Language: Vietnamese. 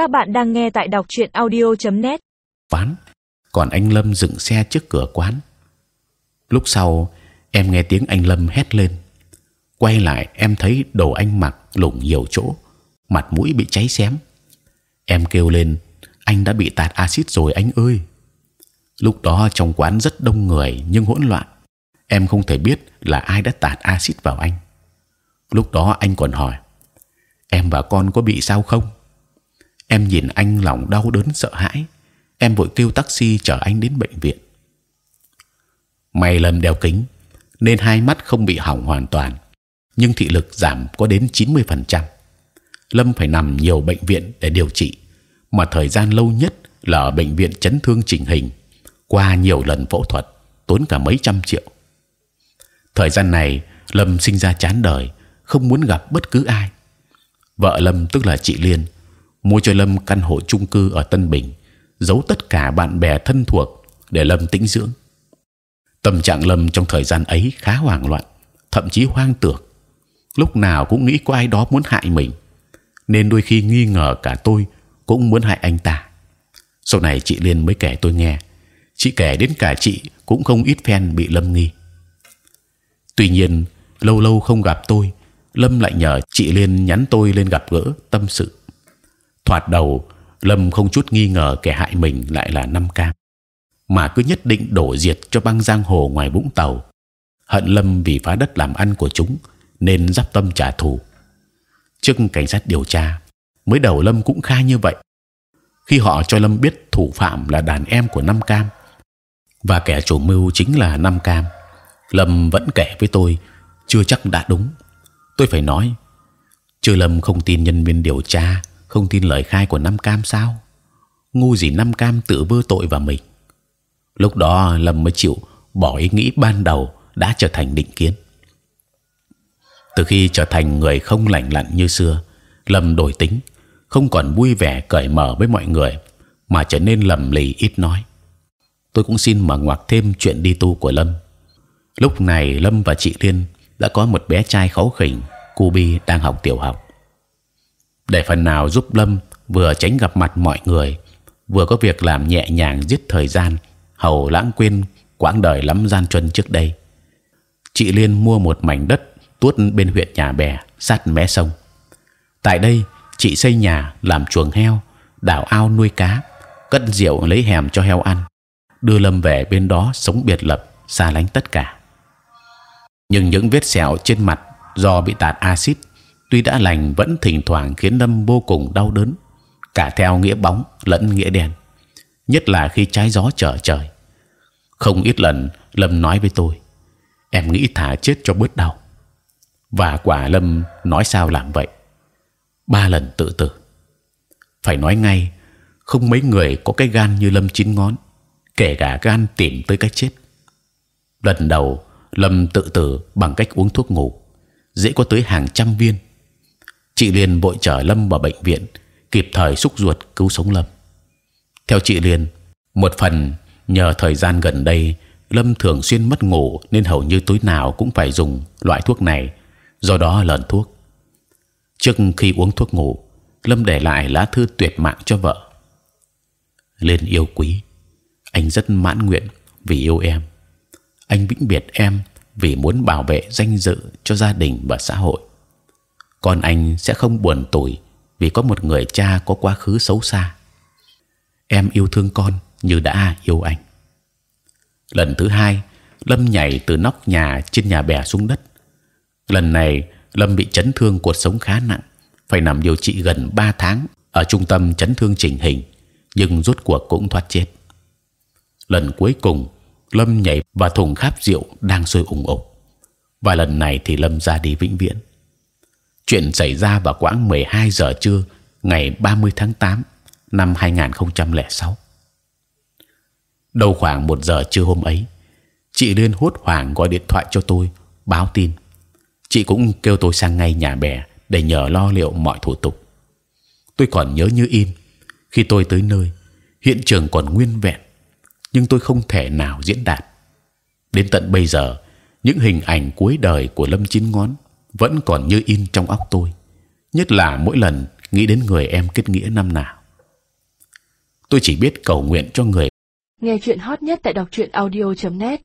Các bạn đang nghe tại đọc truyện audio.net. quán. Còn anh Lâm dựng xe trước cửa quán. Lúc sau, em nghe tiếng anh Lâm hét lên. Quay lại, em thấy đồ anh mặc lủng nhiều chỗ. Mặt mũi bị cháy xém. Em kêu lên, anh đã bị tạt axit rồi anh ơi. Lúc đó trong quán rất đông người nhưng hỗn loạn. Em không thể biết là ai đã tạt axit vào anh. Lúc đó anh còn hỏi, em và con có bị sao không? Em nhìn anh lòng đau đớn sợ hãi. Em vội kêu taxi chở anh đến bệnh viện. May lần đeo kính, nên hai mắt không bị hỏng hoàn toàn, nhưng thị lực giảm có đến 90%. lâm phải nằm nhiều bệnh viện để điều trị, mà thời gian lâu nhất là ở bệnh viện chấn thương chỉnh hình, qua nhiều lần phẫu thuật, tốn cả mấy trăm triệu. Thời gian này, lâm sinh ra chán đời, không muốn gặp bất cứ ai. Vợ lâm tức là chị liên mua cho lâm căn hộ chung cư ở tân bình, giấu tất cả bạn bè thân thuộc để lâm tĩnh dưỡng. Tâm trạng lâm trong thời gian ấy khá hoảng loạn, thậm chí hoang tưởng. Lúc nào cũng nghĩ có ai đó muốn hại mình, nên đôi khi nghi ngờ cả tôi cũng muốn hại anh ta. Sau này chị liên mới kể tôi nghe, chị kể đến cả chị cũng không ít phen bị lâm nghi. Tuy nhiên, lâu lâu không gặp tôi, lâm lại nhờ chị liên nhắn tôi lên gặp gỡ tâm sự thoạt đầu, lâm không chút nghi ngờ kẻ hại mình lại là năm cam mà cứ nhất định đổ diệt cho băng giang hồ ngoài vũng tàu. Hận lâm vì phá đất làm ăn của chúng, nên dắp tâm trả thù. Trước cảnh sát điều tra, mới đầu lâm cũng khai như vậy. Khi họ cho lâm biết thủ phạm là đàn em của năm cam, và kẻ chủ mưu chính là năm cam, lâm vẫn kể với tôi, chưa chắc đã đúng. Tôi phải nói, chưa lâm không tin nhân viên điều tra không tin lời khai của năm cam sao? Ngu gì năm cam tự vơ tội vào mình. Lúc đó lâm mới chịu bỏ ý nghĩ ban đầu đã trở thành định kiến. Từ khi trở thành người không lành lặn như xưa, lâm đổi tính, không còn vui vẻ cởi mở với mọi người, mà trở nên lầm lì ít nói. Tôi cũng xin mở ngoặc thêm chuyện đi tu của lâm. Lúc này lâm và chị liên đã có một bé trai kháu khỉnh Cubi đang học tiểu học để phần nào giúp lâm vừa tránh gặp mặt mọi người, vừa có việc làm nhẹ nhàng giết thời gian, hầu lãng quên quãng đời lắm gian truân trước đây. Chị liên mua một mảnh đất tuốt bên huyện nhà bè, sát mé sông. Tại đây, chị xây nhà làm chuồng heo, đào ao nuôi cá, cất rượu lấy hẻm cho heo ăn, đưa lâm về bên đó sống biệt lập, xa lánh tất cả. Nhưng những vết sẹo trên mặt do bị tạt axit tuy đã lành vẫn thỉnh thoảng khiến lâm vô cùng đau đớn, cả theo nghĩa bóng lẫn nghĩa đen nhất là khi trái gió trở trời. Không ít lần lâm nói với tôi, em nghĩ thả chết cho bớt đau. Và quả lâm nói sao làm vậy? Ba lần tự tử. Phải nói ngay, không mấy người có cái gan như lâm chín ngón, kể cả gan tìm tới cái chết. Lần đầu, lâm tự tử bằng cách uống thuốc ngủ, dễ có tới hàng trăm viên chị liền vội chở lâm vào bệnh viện, kịp thời xúc ruột cứu sống lâm. Theo chị liền một phần nhờ thời gian gần đây, lâm thường xuyên mất ngủ nên hầu như tối nào cũng phải dùng loại thuốc này, do đó lợn thuốc. Trước khi uống thuốc ngủ, lâm để lại lá thư tuyệt mạng cho vợ. Lên yêu quý, anh rất mãn nguyện vì yêu em. Anh vĩnh biệt em vì muốn bảo vệ danh dự cho gia đình và xã hội con anh sẽ không buồn tủi vì có một người cha có quá khứ xấu xa. Em yêu thương con như đã yêu anh. Lần thứ hai, lâm nhảy từ nóc nhà trên nhà bè xuống đất. Lần này, lâm bị chấn thương cuộc sống khá nặng, phải nằm điều trị gần 3 tháng ở trung tâm chấn thương chỉnh hình, nhưng rốt cuộc cũng thoát chết. Lần cuối cùng, lâm nhảy vào thùng kháp rượu đang sôi ủng ục. Và lần này thì lâm ra đi vĩnh viễn chuyện xảy ra vào quãng 12 giờ trưa, ngày 30 tháng 8 năm 2006 đầu khoảng một giờ trưa hôm ấy, chị liên hốt hoảng gọi điện thoại cho tôi, báo tin. Chị cũng kêu tôi sang ngay nhà bè để nhờ lo liệu mọi thủ tục. Tôi còn nhớ như in, khi tôi tới nơi, hiện trường còn nguyên vẹn, nhưng tôi không thể nào diễn đạt. Đến tận bây giờ, những hình ảnh cuối đời của lâm chín ngón vẫn còn như in trong óc tôi, nhất là mỗi lần nghĩ đến người em kết nghĩa năm nào. Tôi chỉ biết cầu nguyện cho người nghe chuyện hot nhất tại đọc truyện audio .net.